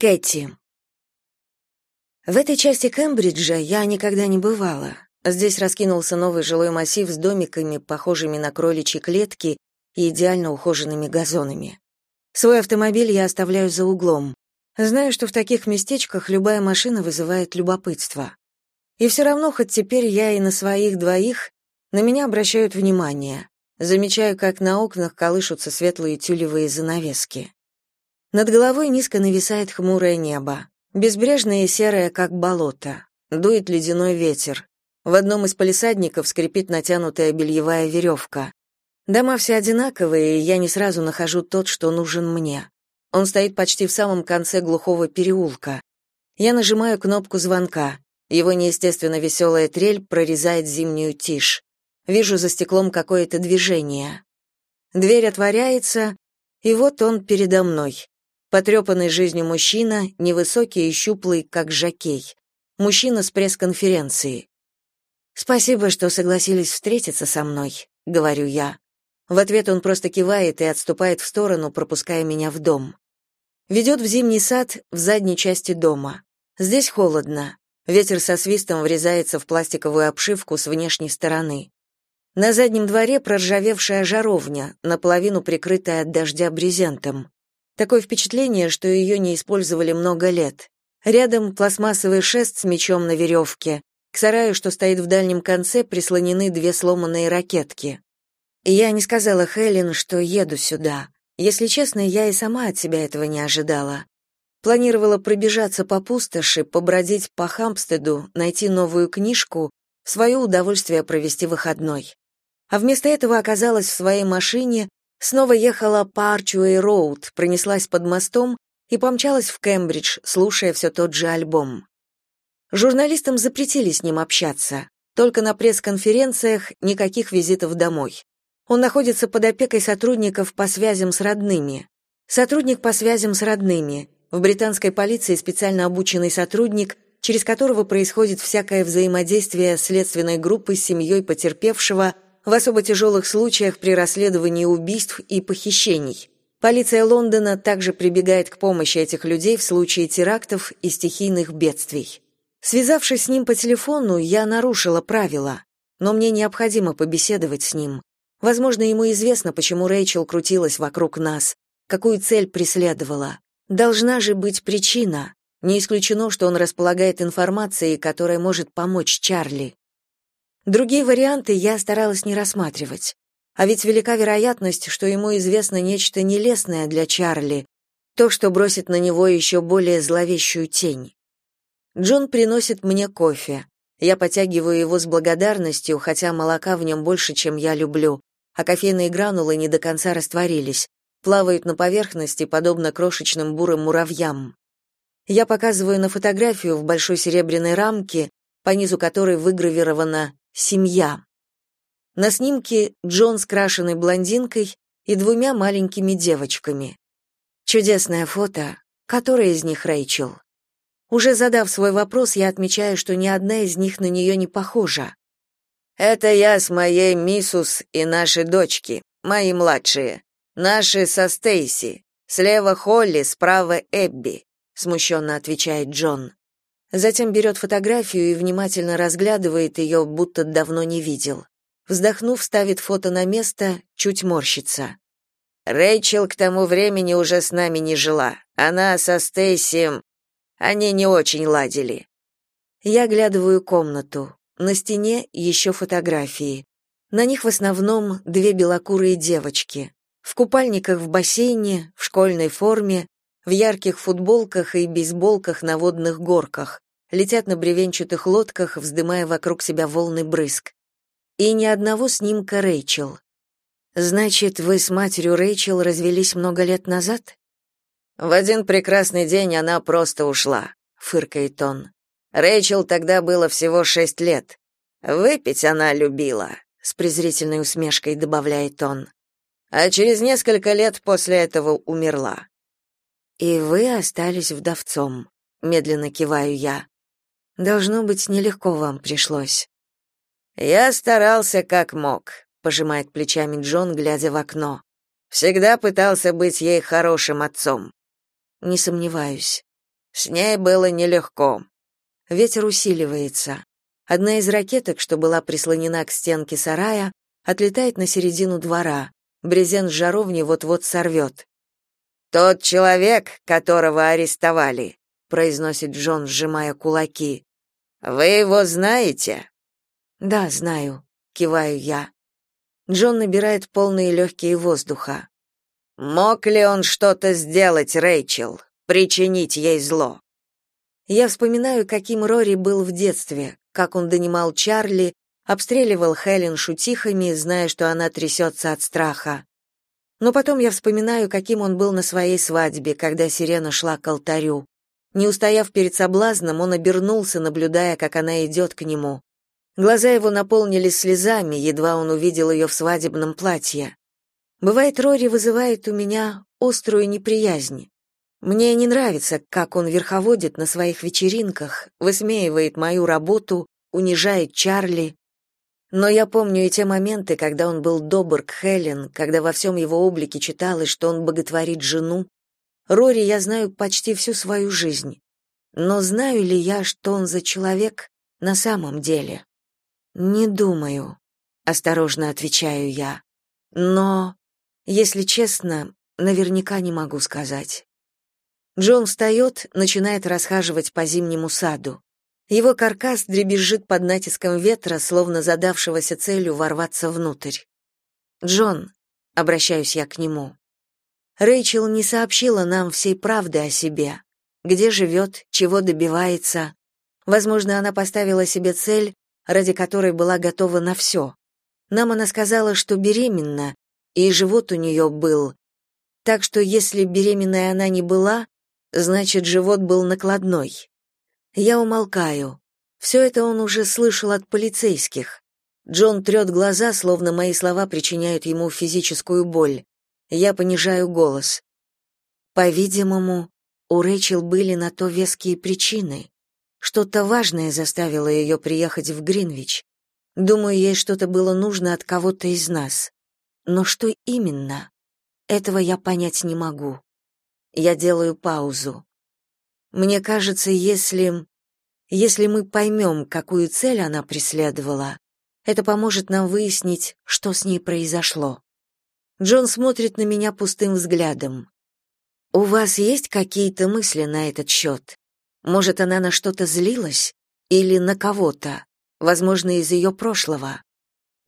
Кэти. В этой части Кембриджа я никогда не бывала. Здесь раскинулся новый жилой массив с домиками, похожими на кроличьи клетки и идеально ухоженными газонами. Свой автомобиль я оставляю за углом. Знаю, что в таких местечках любая машина вызывает любопытство. И все равно, хоть теперь я и на своих двоих, на меня обращают внимание. Замечаю, как на окнах колышутся светлые тюлевые занавески. Над головой низко нависает хмурое небо, безбрежное и серое, как болото. Дует ледяной ветер. В одном из палисадников скрипит натянутая бельевая веревка. Дома все одинаковые, и я не сразу нахожу тот, что нужен мне. Он стоит почти в самом конце глухого переулка. Я нажимаю кнопку звонка. Его неестественно веселая трель прорезает зимнюю тишь. Вижу за стеклом какое-то движение. Дверь отворяется, и вот он передо мной. Потрепанный жизнью мужчина, невысокий и щуплый, как жакей. Мужчина с пресс-конференции. «Спасибо, что согласились встретиться со мной», — говорю я. В ответ он просто кивает и отступает в сторону, пропуская меня в дом. Ведет в зимний сад в задней части дома. Здесь холодно. Ветер со свистом врезается в пластиковую обшивку с внешней стороны. На заднем дворе проржавевшая жаровня, наполовину прикрытая от дождя брезентом. Такое впечатление, что ее не использовали много лет. Рядом пластмассовый шест с мечом на веревке. К сараю, что стоит в дальнем конце, прислонены две сломанные ракетки. я не сказала Хелен, что еду сюда. Если честно, я и сама от себя этого не ожидала. Планировала пробежаться по пустоши, побродить по Хампстеду, найти новую книжку, в свое удовольствие провести выходной. А вместо этого оказалась в своей машине, Снова ехала по Арчуэй-Роуд, пронеслась под мостом и помчалась в Кембридж, слушая все тот же альбом. Журналистам запретили с ним общаться. Только на пресс-конференциях никаких визитов домой. Он находится под опекой сотрудников по связям с родными. Сотрудник по связям с родными. В британской полиции специально обученный сотрудник, через которого происходит всякое взаимодействие следственной группы с семьей потерпевшего – в особо тяжелых случаях при расследовании убийств и похищений. Полиция Лондона также прибегает к помощи этих людей в случае терактов и стихийных бедствий. Связавшись с ним по телефону, я нарушила правила, но мне необходимо побеседовать с ним. Возможно, ему известно, почему Рэйчел крутилась вокруг нас, какую цель преследовала. Должна же быть причина. Не исключено, что он располагает информацией, которая может помочь Чарли. Другие варианты я старалась не рассматривать. А ведь велика вероятность, что ему известно нечто нелестное для Чарли, то, что бросит на него еще более зловещую тень. Джон приносит мне кофе. Я потягиваю его с благодарностью, хотя молока в нем больше, чем я люблю, а кофейные гранулы не до конца растворились, плавают на поверхности, подобно крошечным бурым муравьям. Я показываю на фотографию в большой серебряной рамке, по низу которой выгравировано Семья. На снимке Джон с крашеной блондинкой и двумя маленькими девочками. Чудесное фото. Которая из них Рэйчел? Уже задав свой вопрос, я отмечаю, что ни одна из них на нее не похожа. Это я с моей миссус и наши дочки, мои младшие. Наши со Стейси. Слева Холли, справа Эбби, смущенно отвечает Джон. Затем берет фотографию и внимательно разглядывает ее, будто давно не видел. Вздохнув, ставит фото на место, чуть морщится. Рэйчел к тому времени уже с нами не жила. Она со Стейси... Они не очень ладили. Я оглядываю комнату. На стене еще фотографии. На них в основном две белокурые девочки. В купальниках в бассейне, в школьной форме, в ярких футболках и бейсболках на водных горках, летят на бревенчатых лодках, вздымая вокруг себя волны брызг. И ни одного снимка Рэйчел. Значит, вы с матерью Рэйчел развелись много лет назад? В один прекрасный день она просто ушла, фыркает он. Рэйчел тогда было всего шесть лет. Выпить она любила, с презрительной усмешкой добавляет он. А через несколько лет после этого умерла. И вы остались вдовцом, медленно киваю я. Должно быть, нелегко вам пришлось. Я старался как мог, пожимает плечами Джон, глядя в окно. Всегда пытался быть ей хорошим отцом. Не сомневаюсь. С ней было нелегко. Ветер усиливается. Одна из ракеток, что была прислонена к стенке сарая, отлетает на середину двора. Брезент жаровни вот-вот сорвет. «Тот человек, которого арестовали», — произносит Джон, сжимая кулаки. «Вы его знаете?» «Да, знаю», — киваю я. Джон набирает полные легкие воздуха. «Мог ли он что-то сделать, Рэйчел? Причинить ей зло?» Я вспоминаю, каким Рори был в детстве, как он донимал Чарли, обстреливал Хелен шутихами, зная, что она трясется от страха. Но потом я вспоминаю, каким он был на своей свадьбе, когда сирена шла к алтарю. Не устояв перед соблазном, он обернулся, наблюдая, как она идет к нему. Глаза его наполнились слезами, едва он увидел ее в свадебном платье. Бывает, Рори вызывает у меня острую неприязнь. Мне не нравится, как он верховодит на своих вечеринках, высмеивает мою работу, унижает Чарли. Но я помню и те моменты, когда он был добр к Хелен, когда во всем его облике читалось, что он боготворит жену. Рори я знаю почти всю свою жизнь. Но знаю ли я, что он за человек на самом деле? Не думаю, осторожно отвечаю я. Но, если честно, наверняка не могу сказать. Джон встает, начинает расхаживать по зимнему саду. Его каркас дребезжит под натиском ветра, словно задавшегося целью ворваться внутрь. «Джон», — обращаюсь я к нему, — «Рэйчел не сообщила нам всей правды о себе. Где живет, чего добивается. Возможно, она поставила себе цель, ради которой была готова на все. Нам она сказала, что беременна, и живот у нее был. Так что если беременной она не была, Значит, живот был накладной. Я умолкаю. Все это он уже слышал от полицейских. Джон трет глаза, словно мои слова причиняют ему физическую боль. Я понижаю голос. По-видимому, у Рэйчел были на то веские причины. Что-то важное заставило ее приехать в Гринвич. Думаю, ей что-то было нужно от кого-то из нас. Но что именно? Этого я понять не могу. Я делаю паузу. Мне кажется, если если мы поймем, какую цель она преследовала, это поможет нам выяснить, что с ней произошло. Джон смотрит на меня пустым взглядом. У вас есть какие-то мысли на этот счет? Может, она на что-то злилась или на кого-то, возможно, из ее прошлого?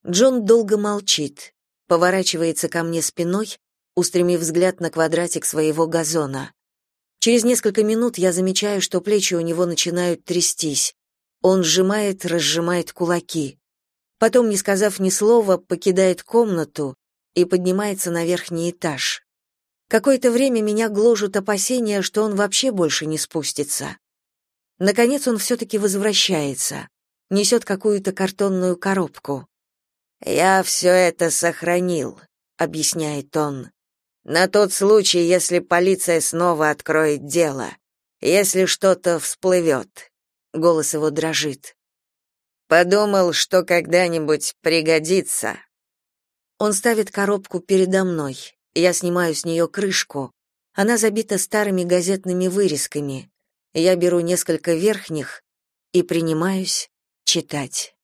Джон долго молчит, поворачивается ко мне спиной устремив взгляд на квадратик своего газона. Через несколько минут я замечаю, что плечи у него начинают трястись. Он сжимает, разжимает кулаки. Потом, не сказав ни слова, покидает комнату и поднимается на верхний этаж. Какое-то время меня гложут опасения, что он вообще больше не спустится. Наконец он все-таки возвращается, несет какую-то картонную коробку. «Я все это сохранил», — объясняет он. На тот случай, если полиция снова откроет дело, если что-то всплывет». Голос его дрожит. Подумал, что когда-нибудь пригодится. Он ставит коробку передо мной. Я снимаю с нее крышку. Она забита старыми газетными вырезками. Я беру несколько верхних и принимаюсь читать.